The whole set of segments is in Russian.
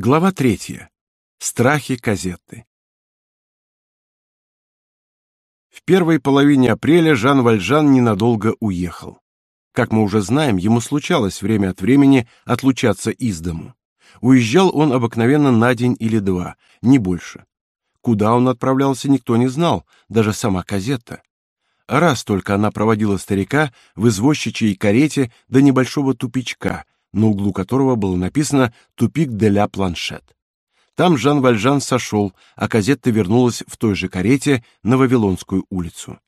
Глава третья. Страхи Казетты. В первой половине апреля Жан Вальжан ненадолго уехал. Как мы уже знаем, ему случалось время от времени отлучаться из дому. Уезжал он обыкновенно на день или два, не больше. Куда он отправлялся, никто не знал, даже сама Казетта. Раз только она проводила старика в извозчичьей карете до небольшого тупичка — на углу которого было написано «Тупик де ля Планшет». Там Жан Вальжан сошел, а Казетта вернулась в той же карете на Вавилонскую улицу.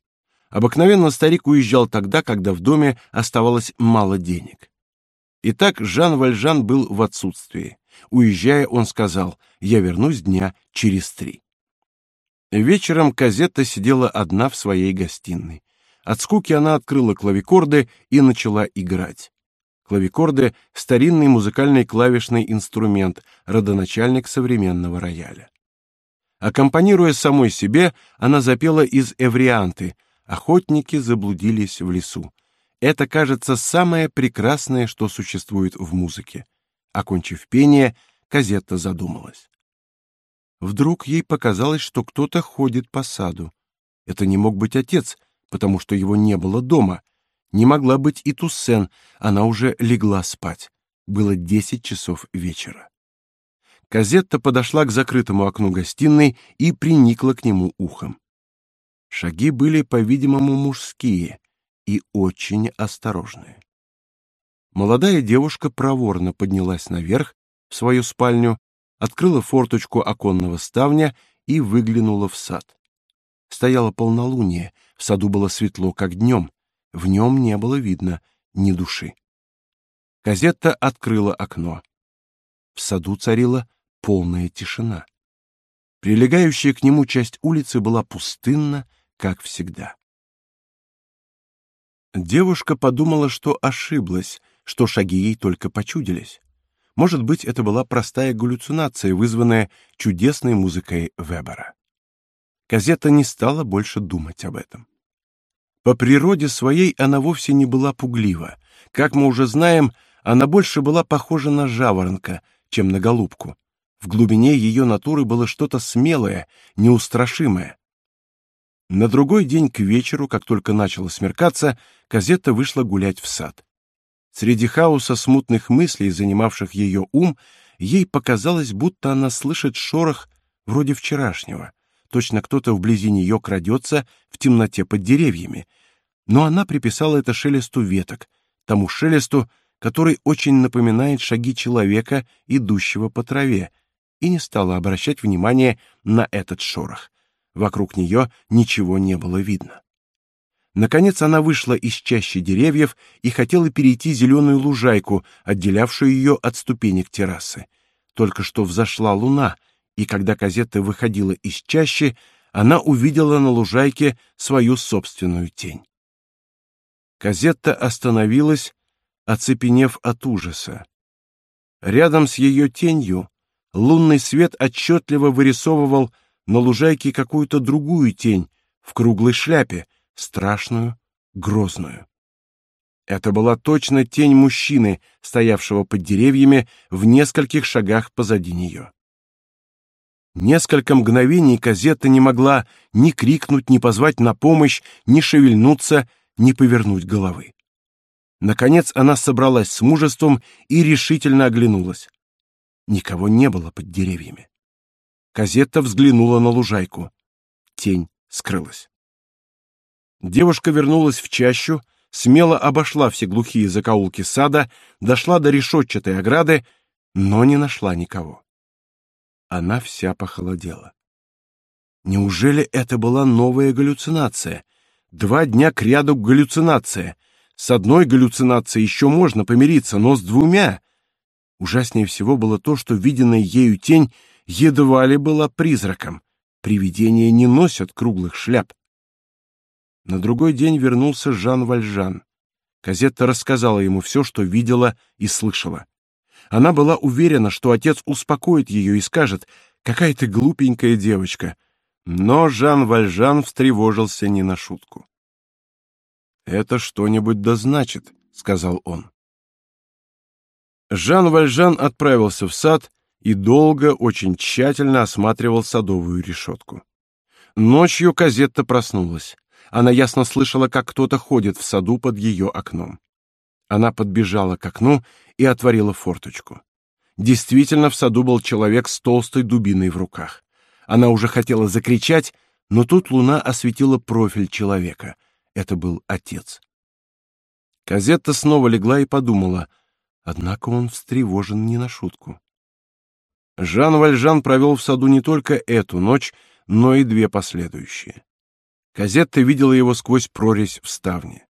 Обыкновенно старик уезжал тогда, когда в доме оставалось мало денег. Итак, Жан Вальжан был в отсутствии. Уезжая, он сказал «Я вернусь дня через три». Вечером Казетта сидела одна в своей гостиной. От скуки она открыла клавикорды и начала играть. Клавикорды — старинный музыкальный клавишный инструмент, родоначальник современного рояля. Аккомпанируя самой себе, она запела из «Эврианты» «Охотники заблудились в лесу». Это, кажется, самое прекрасное, что существует в музыке. Окончив пение, Казетта задумалась. Вдруг ей показалось, что кто-то ходит по саду. Это не мог быть отец, потому что его не было дома. Не могла быть и Туссен, она уже легла спать. Было десять часов вечера. Казетта подошла к закрытому окну гостиной и приникла к нему ухом. Шаги были, по-видимому, мужские и очень осторожные. Молодая девушка проворно поднялась наверх в свою спальню, открыла форточку оконного ставня и выглянула в сад. Стояло полнолуние, в саду было светло, как днем. В нем не было видно ни души. Казетта открыла окно. В саду царила полная тишина. Прилегающая к нему часть улицы была пустынна, как всегда. Девушка подумала, что ошиблась, что шаги ей только почудились. Может быть, это была простая галлюцинация, вызванная чудесной музыкой Вебера. Казетта не стала больше думать об этом. По природе своей она вовсе не была пуглива. Как мы уже знаем, она больше была похожа на жаворонка, чем на голубку. В глубине ее натуры было что-то смелое, неустрашимое. На другой день к вечеру, как только начало смеркаться, Казетта вышла гулять в сад. Среди хаоса смутных мыслей, занимавших ее ум, ей показалось, будто она слышит шорох вроде вчерашнего. Точно кто-то вблизи нее крадется в темноте под деревьями. Но она приписала это шелесту веток, тому шелесту, который очень напоминает шаги человека, идущего по траве, и не стала обращать внимания на этот шорох. Вокруг нее ничего не было видно. Наконец она вышла из чащи деревьев и хотела перейти зеленую лужайку, отделявшую ее от ступенек террасы. Только что взошла луна — и когда Казетта выходила из чащи, она увидела на лужайке свою собственную тень. Казетта остановилась, оцепенев от ужаса. Рядом с ее тенью лунный свет отчетливо вырисовывал на лужайке какую-то другую тень в круглой шляпе, страшную, грозную. Это была точно тень мужчины, стоявшего под деревьями в нескольких шагах позади нее. Несколько мгновений Казетта не могла ни крикнуть, ни позвать на помощь, ни шевельнуться, ни повернуть головы. Наконец она собралась с мужеством и решительно оглянулась. Никого не было под деревьями. Казетта взглянула на лужайку. Тень скрылась. Девушка вернулась в чащу, смело обошла все глухие закоулки сада, дошла до решетчатой ограды, но не нашла никого. Она вся похолодела. Неужели это была новая галлюцинация? Два дня кряду галлюцинация. С одной галлюцинацией еще можно помириться, но с двумя... Ужаснее всего было то, что виденная ею тень едва ли была призраком. Привидения не носят круглых шляп. На другой день вернулся Жан Вальжан. Казетта рассказала ему все, что видела и слышала. Она была уверена, что отец успокоит ее и скажет «Какая ты глупенькая девочка». Но Жан Вальжан встревожился не на шутку. «Это что-нибудь да значит», — сказал он. Жан Вальжан отправился в сад и долго, очень тщательно осматривал садовую решетку. Ночью Казетта проснулась. Она ясно слышала, как кто-то ходит в саду под ее окном. Она подбежала к окну и отворила форточку. Действительно, в саду был человек с толстой дубиной в руках. Она уже хотела закричать, но тут луна осветила профиль человека. Это был отец. Казетта снова легла и подумала, однако он встревожен не на шутку. Жан Вальжан провел в саду не только эту ночь, но и две последующие. Казетта видела его сквозь прорезь в ставне.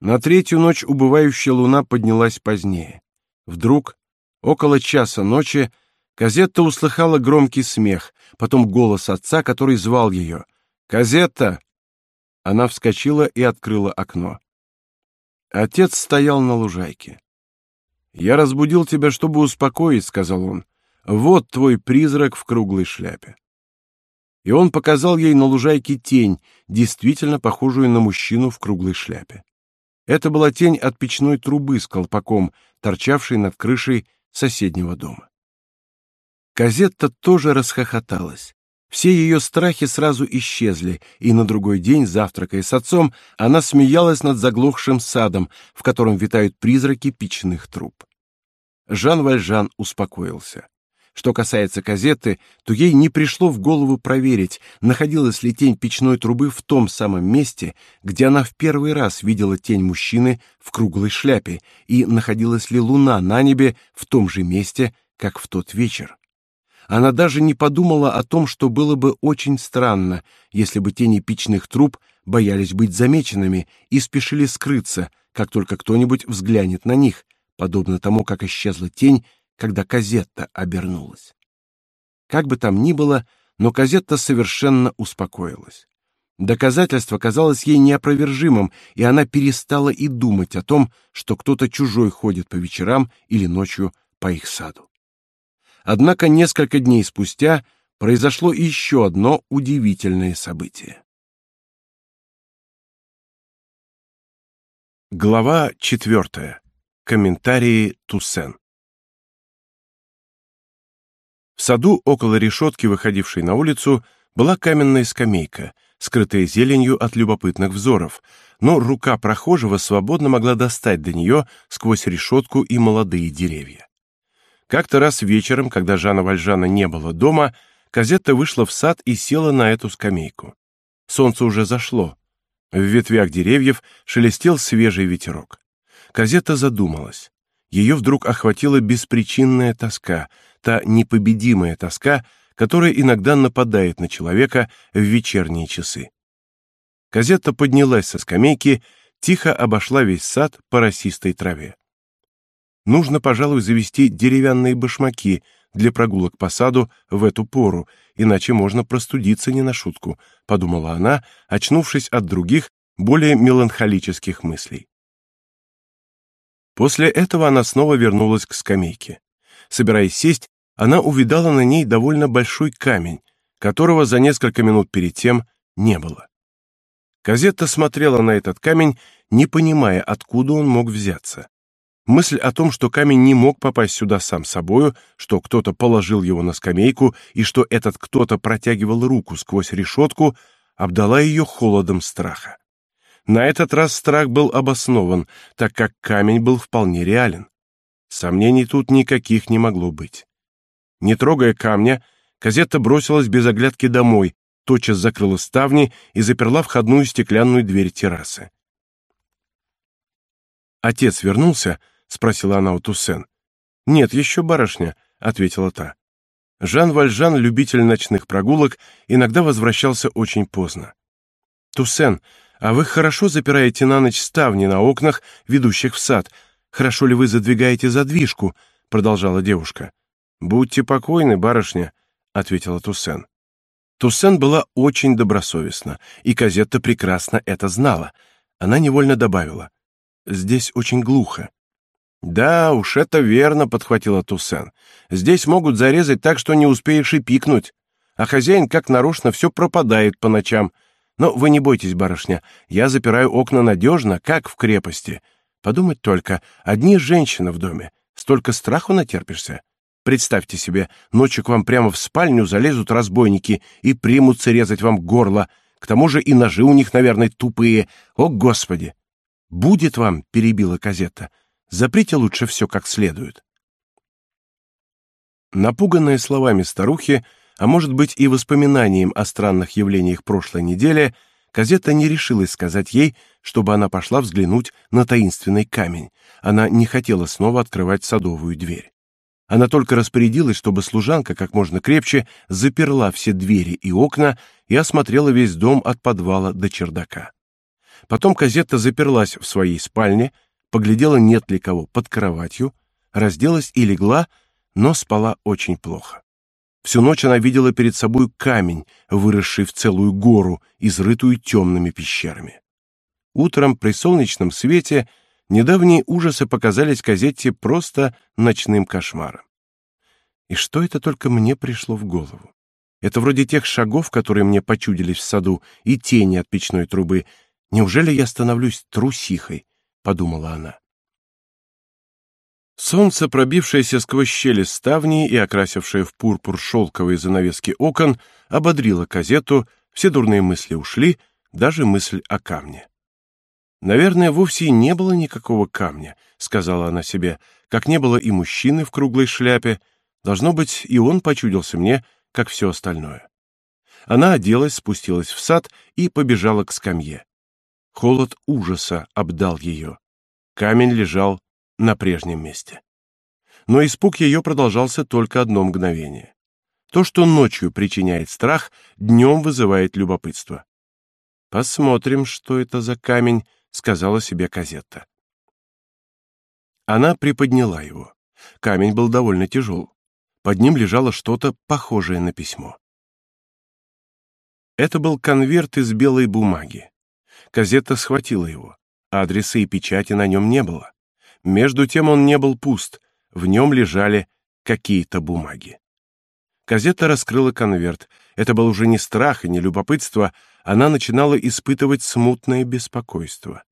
На третью ночь убывающая луна поднялась позднее. Вдруг, около часа ночи, Казетта услыхала громкий смех, потом голос отца, который звал ее. «Казетта!» Она вскочила и открыла окно. Отец стоял на лужайке. «Я разбудил тебя, чтобы успокоить», — сказал он. «Вот твой призрак в круглой шляпе». И он показал ей на лужайке тень, действительно похожую на мужчину в круглой шляпе. Это была тень от печной трубы с колпаком, торчавшей над крышей соседнего дома. Казетта тоже расхохоталась. Все ее страхи сразу исчезли, и на другой день, завтракая с отцом, она смеялась над заглохшим садом, в котором витают призраки печных труб. Жан Вальжан успокоился. Что касается Казетты, то ей не пришло в голову проверить, находилась ли тень печной трубы в том самом месте, где она в первый раз видела тень мужчины в круглой шляпе, и находилась ли луна на небе в том же месте, как в тот вечер. Она даже не подумала о том, что было бы очень странно, если бы тени печных труб боялись быть замеченными и спешили скрыться, как только кто-нибудь взглянет на них, подобно тому, как исчезла тень, когда Казетта обернулась. Как бы там ни было, но Казетта совершенно успокоилась. Доказательство казалось ей неопровержимым, и она перестала и думать о том, что кто-то чужой ходит по вечерам или ночью по их саду. Однако несколько дней спустя произошло еще одно удивительное событие. Глава четвертая. Комментарии Туссен. В саду около решетки, выходившей на улицу, была каменная скамейка, скрытая зеленью от любопытных взоров, но рука прохожего свободно могла достать до нее сквозь решетку и молодые деревья. Как-то раз вечером, когда Жана Вальжана не было дома, Казетта вышла в сад и села на эту скамейку. Солнце уже зашло. В ветвях деревьев шелестел свежий ветерок. Казетта задумалась. Ее вдруг охватила беспричинная тоска, та непобедимая тоска, которая иногда нападает на человека в вечерние часы. Казетта поднялась со скамейки, тихо обошла весь сад по росистой траве. Нужно, пожалуй, завести деревянные башмаки для прогулок по саду в эту пору, иначе можно простудиться не на шутку, подумала она, очнувшись от других, более меланхолических мыслей. После этого она снова вернулась к скамейке. Собираясь сесть, она увидала на ней довольно большой камень, которого за несколько минут перед тем не было. Казетта смотрела на этот камень, не понимая, откуда он мог взяться. Мысль о том, что камень не мог попасть сюда сам собою, что кто-то положил его на скамейку и что этот кто-то протягивал руку сквозь решетку, обдала ее холодом страха. На этот раз страх был обоснован, так как камень был вполне реален. Сомнений тут никаких не могло быть. Не трогая камня, Казетта бросилась без оглядки домой, тотчас закрыла ставни и заперла входную стеклянную дверь террасы. Отец вернулся, — спросила она у Туссен. «Нет, еще барышня», — ответила та. Жан Вальжан, любитель ночных прогулок, иногда возвращался очень поздно. «Туссен, а вы хорошо запираете на ночь ставни на окнах, ведущих в сад? Хорошо ли вы задвигаете задвижку?» — продолжала девушка. «Будьте покойны, барышня», — ответила Туссен. Туссен была очень добросовестна, и Казетта прекрасно это знала. Она невольно добавила. «Здесь очень глухо». «Да уж, это верно», — подхватила Туссен. «Здесь могут зарезать так, что не успеешь и пикнуть. А хозяин как нарочно все пропадает по ночам. Но вы не бойтесь, барышня, я запираю окна надежно, как в крепости. Подумать только, одни женщины в доме. Столько страху натерпишься. Представьте себе, ночью к вам прямо в спальню залезут разбойники и примутся резать вам горло. К тому же и ножи у них, наверное, тупые. О, Господи! Будет вам, перебила Казетта. Заприте лучше все как следует. Напуганная словами старухи, а может быть и воспоминанием о странных явлениях прошлой недели, Казетта не решилась сказать ей, чтобы она пошла взглянуть на таинственный камень. Она не хотела снова открывать садовую дверь. Она только распорядилась, чтобы служанка как можно крепче заперла все двери и окна и осмотрела весь дом от подвала до чердака. Потом Казетта заперлась в своей спальне, поглядела, нет ли кого под кроватью, разделась и легла, но спала очень плохо. Всю ночь она видела перед собой камень, выросший в целую гору, изрытую темными пещерами. Утром при солнечном свете недавние ужасы показались Казетте просто ночным кошмаром. И что это только мне пришло в голову? Это вроде тех шагов, которые мне почудились в саду, и тени от печной трубы. Неужели я становлюсь трусихой? подумала она. Солнце, пробившееся сквозь щели ставни и окрасившее в пурпур шелковые занавески окон, ободрило казету, все дурные мысли ушли, даже мысль о камне. Наверное, вовсе и не было никакого камня, сказала она себе, как не было и мужчины в круглой шляпе. Должно быть, и он почудился мне, как все остальное. Она оделась, спустилась в сад и побежала к скамье. Холод ужаса обдал ее. Камень лежал на прежнем месте. Но испуг ее продолжался только одно мгновение. То, что ночью причиняет страх, днем вызывает любопытство. Посмотрим, что это за камень, сказала себе Казетта. Она приподняла его. Камень был довольно тяжел. Под ним лежало что-то похожее на письмо. Это был конверт из белой бумаги. Казетта схватила его. Адреса и печати на нем не было. Между тем он не был пуст, в нем лежали какие-то бумаги. Казетта раскрыла конверт. Это был уже не страх и не любопытство, она начинала испытывать смутное беспокойство.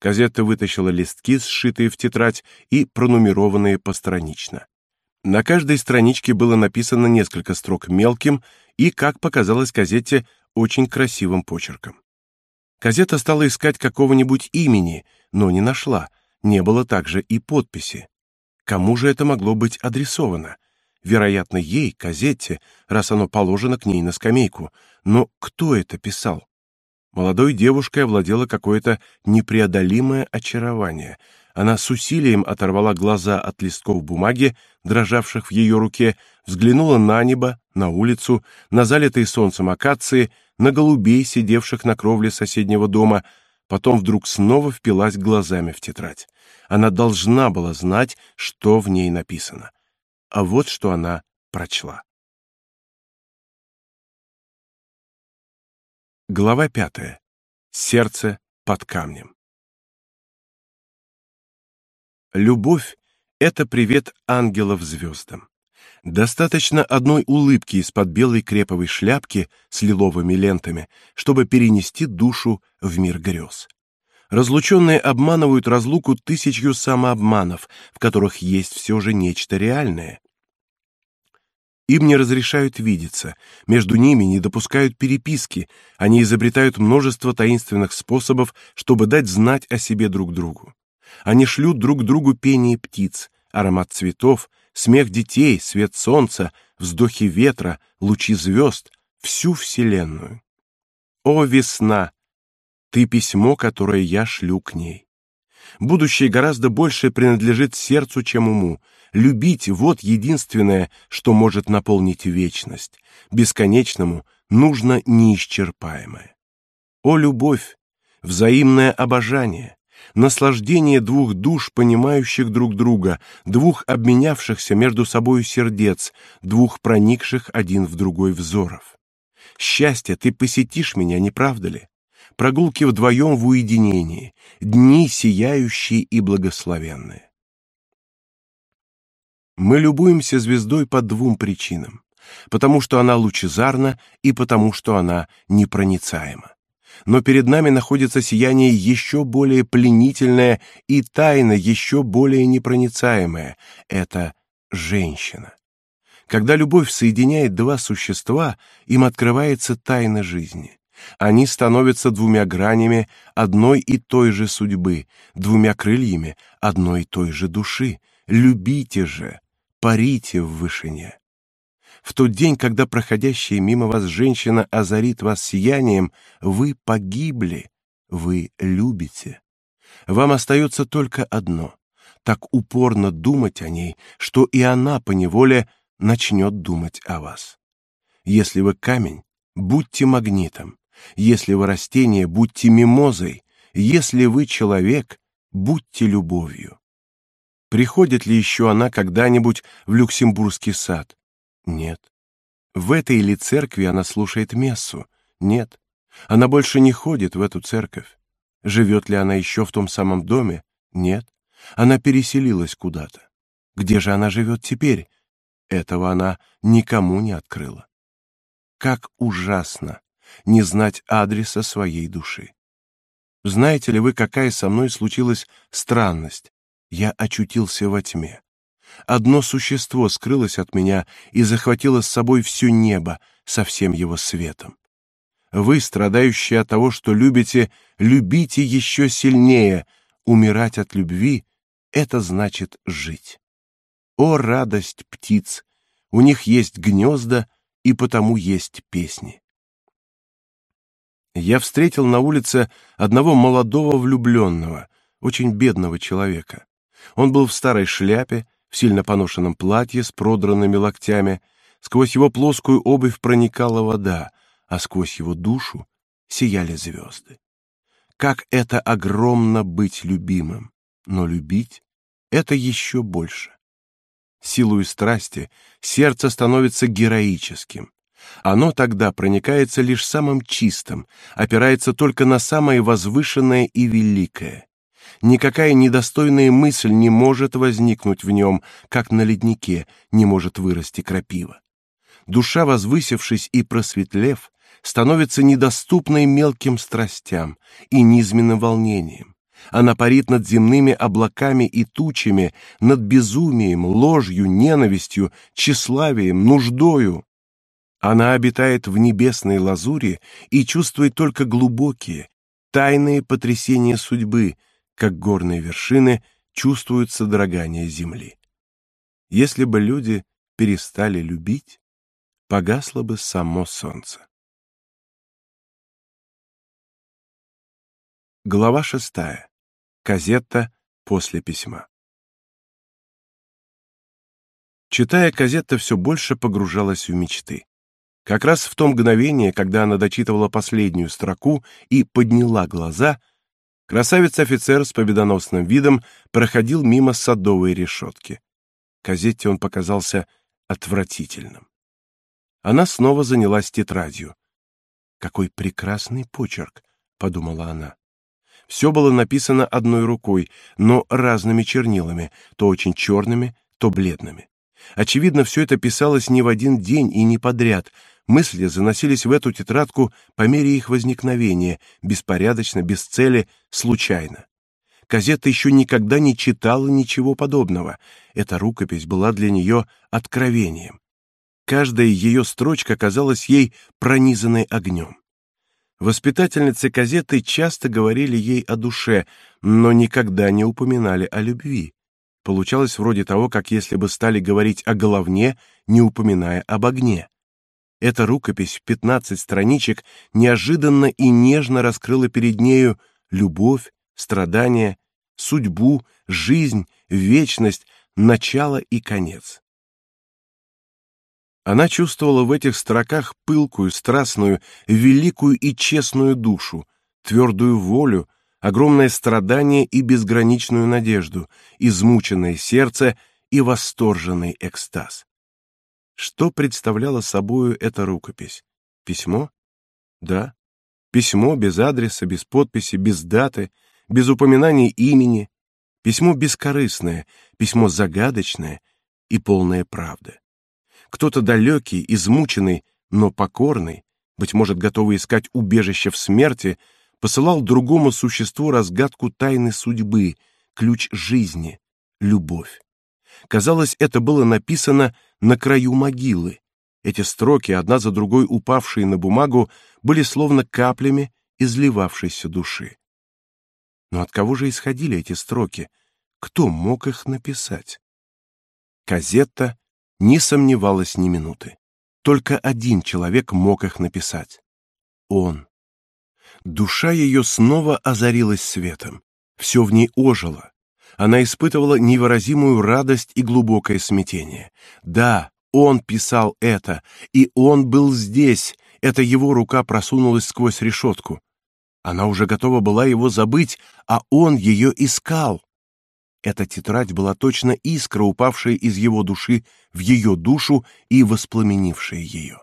Казетта вытащила листки, сшитые в тетрадь и пронумерованные постранично. На каждой страничке было написано несколько строк мелким и, как показалось Казетте, очень красивым почерком. Казетта стала искать какого-нибудь имени, но не нашла. Не было также и подписи. Кому же это могло быть адресовано? Вероятно, ей, Казетте, раз оно положено к ней на скамейку. Но кто это писал? Молодой девушкой овладело какое-то непреодолимое очарование. Она с усилием оторвала глаза от листков бумаги, дрожавших в ее руке, взглянула на небо, на улицу, на залитые солнцем акации, на голубей, сидевших на кровле соседнего дома, потом вдруг снова впилась глазами в тетрадь. Она должна была знать, что в ней написано. А вот что она прочла. Глава пятая. Сердце под камнем. Любовь — это привет ангелов звездам. Достаточно одной улыбки из-под белой креповой шляпки с лиловыми лентами, чтобы перенести душу в мир грез. Разлученные обманывают разлуку тысячью самообманов, в которых есть все же нечто реальное. Им не разрешают видеться, между ними не допускают переписки, они изобретают множество таинственных способов, чтобы дать знать о себе друг другу. Они шлют друг другу пение птиц, аромат цветов, смех детей, свет солнца, вздохи ветра, лучи звезд, всю вселенную. О весна, ты письмо, которое я шлю к ней. Будущее гораздо больше принадлежит сердцу, чем уму. Любить вот единственное, что может наполнить вечность. Бесконечному нужно неисчерпаемое. О любовь, взаимное обожание, наслаждение двух душ, понимающих друг друга, двух обменявшихся между собою сердец, двух проникших один в другой взоров. Счастье, ты посетишь меня, не правда ли? Прогулки вдвоем в уединении, дни сияющие и благословенные. Мы любуемся звездой по двум причинам: потому что она лучезарна и потому что она непроницаема. Но перед нами находится сияние еще более пленительное и тайна еще более непроницаемая это женщина. Когда любовь соединяет два существа, им открывается тайна жизни. Они становятся двумя гранями одной и той же судьбы, двумя крыльями одной и той же души. Любите же, парите в вышине. В тот день, когда проходящая мимо вас женщина озарит вас сиянием, вы погибли, вы любите. Вам остается только одно так упорно думать о ней, что и она поневоле начнет думать о вас. Если вы камень, будьте магнитом. Если вы растение, будьте мимозой. Если вы человек, будьте любовью. Приходит ли еще она когда-нибудь в Люксембургский сад? Нет. В этой ли церкви она слушает мессу? Нет. Она больше не ходит в эту церковь. Живет ли она еще в том самом доме? Нет. Она переселилась куда-то. Где же она живет теперь? Этого она никому не открыла. Как ужасно не знать адреса своей души. Знаете ли вы, какая со мной случилась странность? Я очутился во тьме. Одно существо скрылось от меня и захватило с собой все небо со всем его светом. Вы, страдающие от того, что любите, любите еще сильнее. Умирать от любви это значит жить. О радость птиц! У них есть гнезда, и потому есть песни. Я встретил на улице одного молодого влюбленного, очень бедного человека. Он был в старой шляпе, в сильно поношенном платье с продранными локтями. Сквозь его плоскую обувь проникала вода, а сквозь его душу сияли звезды. Как это огромно быть любимым! но любить — это еще больше. Силою страсти сердце становится героическим. Оно тогда проникается лишь самым чистым, опирается только на самое возвышенное и великое. Никакая недостойная мысль не может возникнуть в нем, как на леднике не может вырасти крапива. Душа, возвысившись и просветлев, становится недоступной мелким страстям и низменным волнениям. Она парит над земными облаками и тучами, над безумием, ложью, ненавистью, тщеславием, нуждою. Она обитает в небесной лазури и чувствует только глубокие, тайные потрясения судьбы, как горные вершины чувствуют содрогание земли. Если бы люди перестали любить, погасло бы само солнце. Глава шестая. Казетта после письма. Читая Казетта все больше погружалась в мечты. Как раз в то мгновение, когда она дочитывала последнюю строку и подняла глаза, красавец-офицер с победоносным видом проходил мимо садовой решетки. Казетте он показался отвратительным. Она снова занялась тетрадью. «Какой прекрасный почерк!» — подумала она. Все было написано одной рукой, но разными чернилами, то очень черными, то бледными. Очевидно, все это писалось не в один день и не подряд. Мысли заносились в эту тетрадку по мере их возникновения, беспорядочно, без цели, случайно. Казета еще никогда не читала ничего подобного. Эта рукопись была для нее откровением. Каждая ее строчка казалась ей пронизанной огнем. Воспитательницы газеты часто говорили ей о душе, но никогда не упоминали о любви. Получалось вроде того, как если бы стали говорить о головне, не упоминая об огне. Эта рукопись в 15 страничек неожиданно и нежно раскрыла перед нею любовь, страдания, судьбу, жизнь, вечность, начало и конец. Она чувствовала в этих строках пылкую, страстную, великую и честную душу, твердую волю, огромное страдание и безграничную надежду, измученное сердце и восторженный экстаз. Что представляла собою эта рукопись? Письмо? Да. Письмо без адреса, без подписи, без даты, без упоминания имени. Письмо бескорыстное, письмо загадочное и полное правды. Кто-то далекий, измученный, но покорный, быть может, готовый искать убежище в смерти, посылал другому существу разгадку тайны судьбы, ключ жизни, любовь. Казалось, это было написано на краю могилы. Эти строки, одна за другой упавшие на бумагу, были словно каплями изливавшейся души. Но от кого же исходили эти строки? Кто мог их написать? Казетта не сомневалась ни минуты. Только один человек мог их написать. Он. Душа ее снова озарилась светом. Все в ней ожило. Она испытывала невыразимую радость и глубокое смятение. Да, он писал это, и он был здесь. Это его рука просунулась сквозь решетку. Она уже готова была его забыть, а он ее искал. Эта тетрадь была точно искра, упавшая из его души в ее душу и воспламенившая ее.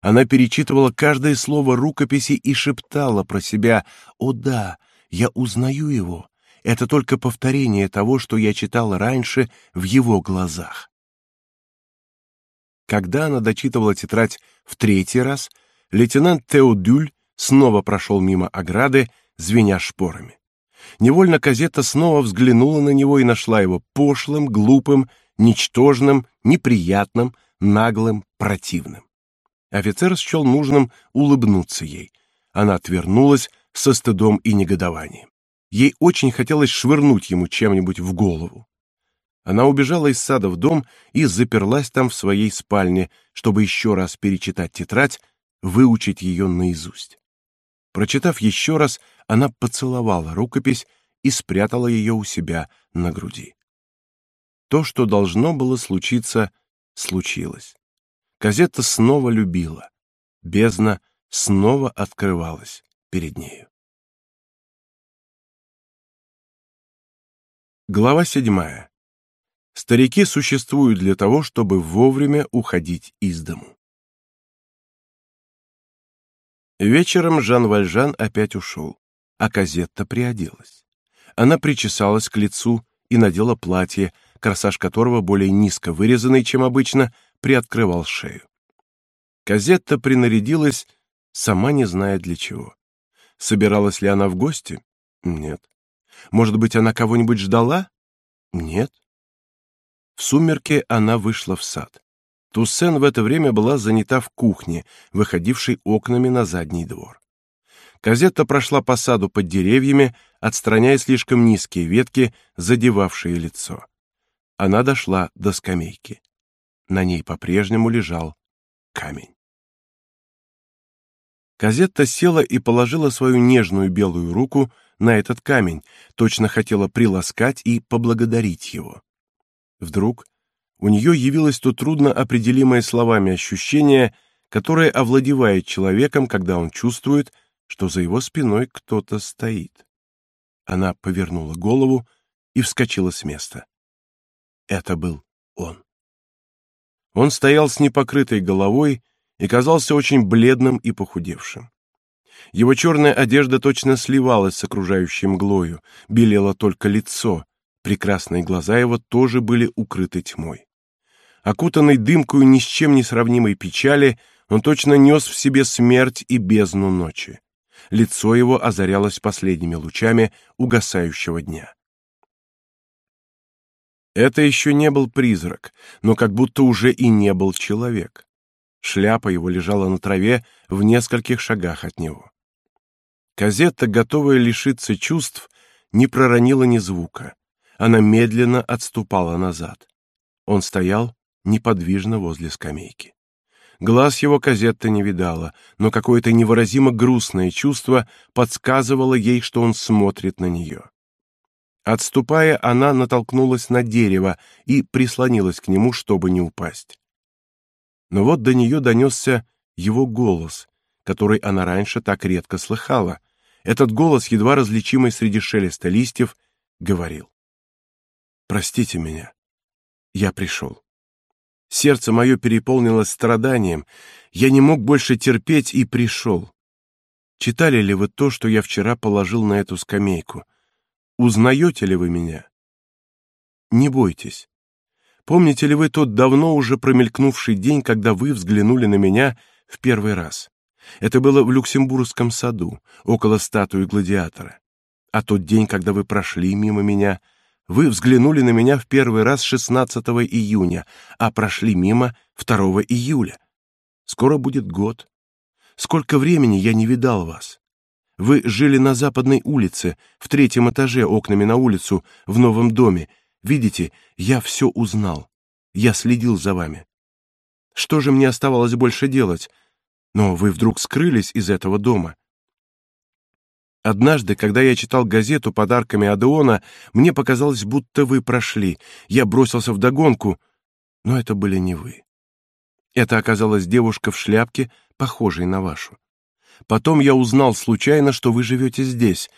Она перечитывала каждое слово рукописи и шептала про себя: "О да, я узнаю его. Это только повторение того, что я читала раньше в его глазах". Когда она дочитывала тетрадь в третий раз, лейтенант Теодюль снова прошел мимо ограды, звеня шпорами. Невольно Казетта снова взглянула на него и нашла его пошлым, глупым, ничтожным, неприятным, наглым, противным. Офицер счел нужным улыбнуться ей. Она отвернулась со стыдом и негодованием. Ей очень хотелось швырнуть ему чем-нибудь в голову. Она убежала из сада в дом и заперлась там в своей спальне, чтобы еще раз перечитать тетрадь, выучить ее наизусть. Прочитав еще раз, она поцеловала рукопись и спрятала ее у себя на груди. То, что должно было случиться, случилось. Казетта снова любила. Бездна снова открывалась перед нею. Глава седьмая. Старики существуют для того, чтобы вовремя уходить из дому. Вечером Жан Вальжан опять ушел а Казетта приоделась. Она причесалась к лицу и надела платье, корсаж которого более низко вырезанный, чем обычно, приоткрывал шею. Казетта принарядилась, сама не зная для чего. Собиралась ли она в гости? Нет. Может быть, она кого-нибудь ждала? Нет. В сумерки она вышла в сад. Туссен в это время была занята в кухне, выходившей окнами на задний двор. Казетта прошла по саду под деревьями, отстраняя слишком низкие ветки, задевавшие лицо. Она дошла до скамейки. На ней по-прежнему лежал камень. Казетта села и положила свою нежную белую руку на этот камень, точно хотела приласкать и поблагодарить его. Вдруг у нее явилось то трудно определимое словами ощущение, которое овладевает человеком, когда он чувствует, что за его спиной кто-то стоит. Она повернула голову и вскочила с места. Это был он. Он стоял с непокрытой головой и казался очень бледным и похудевшим. Его черная одежда точно сливалась с окружающей мглою, белело только лицо, прекрасные глаза его тоже были укрыты тьмой. Окутанный дымкою ни с чем не сравнимой печали, он точно нес в себе смерть и бездну ночи лицо его озарялось последними лучами угасающего дня. Это еще не был призрак, но как будто уже и не был человек. Шляпа его лежала на траве в нескольких шагах от него. Казетта, готовая лишиться чувств, не проронила ни звука. Она медленно отступала назад. Он стоял неподвижно возле скамейки. Глаз его Казетта не видала, но какое-то невыразимо грустное чувство подсказывало ей, что он смотрит на нее. Отступая, она натолкнулась на дерево и прислонилась к нему, чтобы не упасть. Но вот до нее донесся его голос, который она раньше так редко слыхала. Этот голос, едва различимый среди шелеста листьев, говорил: "Простите меня. Я пришел. Сердце мое переполнилось страданием. Я не мог больше терпеть и пришел. Читали ли вы то, что я вчера положил на эту скамейку? Узнаете ли вы меня? Не бойтесь. Помните ли вы тот давно уже промелькнувший день, когда вы взглянули на меня в первый раз? Это было в Люксембургском саду, около статуи гладиатора. А тот день, когда вы прошли мимо меня, Вы взглянули на меня в первый раз 16 июня, а прошли мимо 2 июля. Скоро будет год. Сколько времени я не видал вас. Вы жили на западной улице, в третьем этаже, окнами на улицу, в новом доме. Видите, я все узнал. Я следил за вами. Что же мне оставалось больше делать? Но вы вдруг скрылись из этого дома. Однажды, когда я читал газету подарками Адеона, мне показалось, будто вы прошли. Я бросился в догонку, но это были не вы. Это оказалась девушка в шляпке, похожей на вашу. Потом я узнал случайно, что вы живете здесь.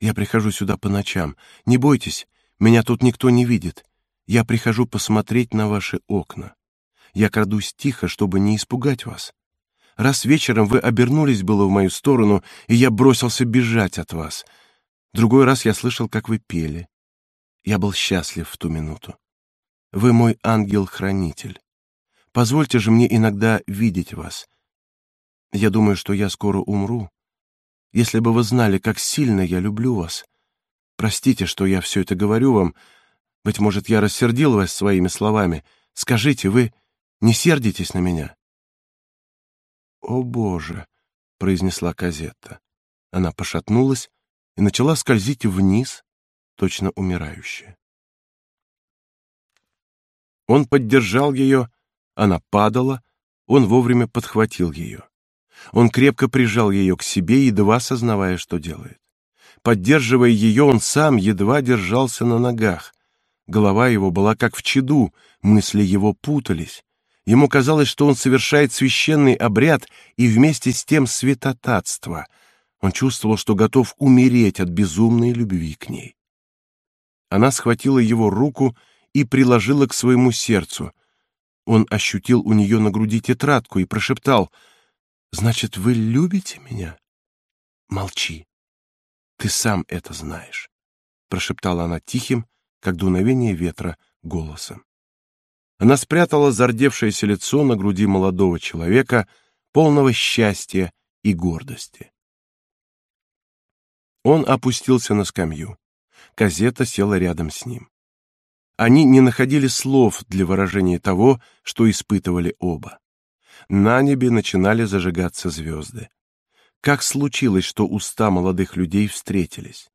Я прихожу сюда по ночам. Не бойтесь, меня тут никто не видит. Я прихожу посмотреть на ваши окна. Я крадусь тихо, чтобы не испугать вас. Раз вечером вы обернулись было в мою сторону, и я бросился бежать от вас. Другой раз я слышал, как вы пели. Я был счастлив в ту минуту. Вы мой ангел-хранитель. Позвольте же мне иногда видеть вас. Я думаю, что я скоро умру. Если бы вы знали, как сильно я люблю вас. Простите, что я все это говорю вам. Быть может, я рассердил вас своими словами. Скажите, вы не сердитесь на меня? «О, Боже!» — произнесла Казетта. Она пошатнулась и начала скользить вниз, точно умирающая. Он поддержал ее, она падала, он вовремя подхватил ее. Он крепко прижал ее к себе, едва сознавая, что делает. Поддерживая ее, он сам едва держался на ногах. Голова его была как в чаду, мысли его путались. Ему казалось, что он совершает священный обряд и вместе с тем святотатство. Он чувствовал, что готов умереть от безумной любви к ней. Она схватила его руку и приложила к своему сердцу. Он ощутил у нее на груди тетрадку и прошептал: "Значит, вы любите меня?" "Молчи. Ты сам это знаешь", прошептала она тихим, как дуновение ветра, голосом. Она спрятала зардевшееся лицо на груди молодого человека, полного счастья и гордости. Он опустился на скамью. Казета села рядом с ним. Они не находили слов для выражения того, что испытывали оба. На небе начинали зажигаться звезды. Как случилось, что уста молодых людей встретились?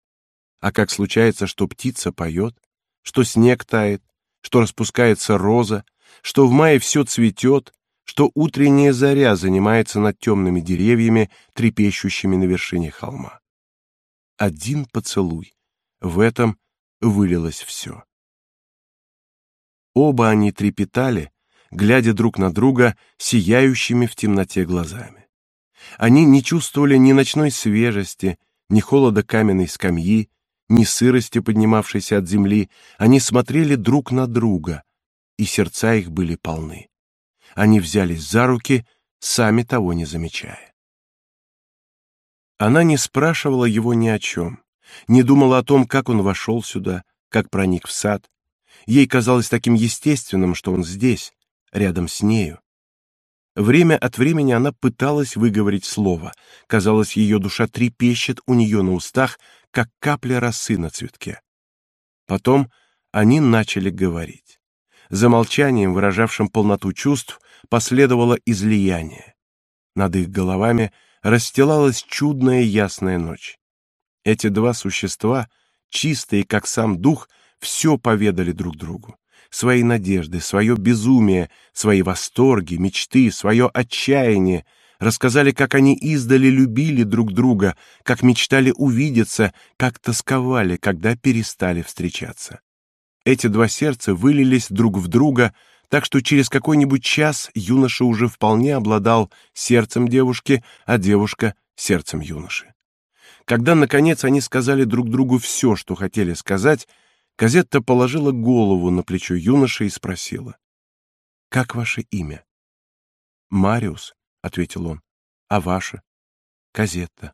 А как случается, что птица поет, что снег тает, что распускается роза, что в мае все цветет, что утренняя заря занимается над темными деревьями, трепещущими на вершине холма. Один поцелуй. В этом вылилось все. Оба они трепетали, глядя друг на друга сияющими в темноте глазами. Они не чувствовали ни ночной свежести, ни холода каменной скамьи, ни сырости, поднимавшейся от земли, они смотрели друг на друга, и сердца их были полны. Они взялись за руки, сами того не замечая. Она не спрашивала его ни о чем, не думала о том, как он вошел сюда, как проник в сад. Ей казалось таким естественным, что он здесь, рядом с нею. Время от времени она пыталась выговорить слово. Казалось, ее душа трепещет у нее на устах, как капля росы на цветке. Потом они начали говорить. За молчанием, выражавшим полноту чувств, последовало излияние. Над их головами расстилалась чудная ясная ночь. Эти два существа, чистые, как сам дух, все поведали друг другу. Свои надежды, свое безумие, свои восторги, мечты, свое отчаяние, рассказали, как они издали любили друг друга, как мечтали увидеться, как тосковали, когда перестали встречаться. Эти два сердца вылились друг в друга, так что через какой-нибудь час юноша уже вполне обладал сердцем девушки, а девушка сердцем юноши. Когда наконец они сказали друг другу все, что хотели сказать, Казетта положила голову на плечо юноши и спросила: "Как ваше имя?" "Мариус", ответил он. А ваше? Казетта.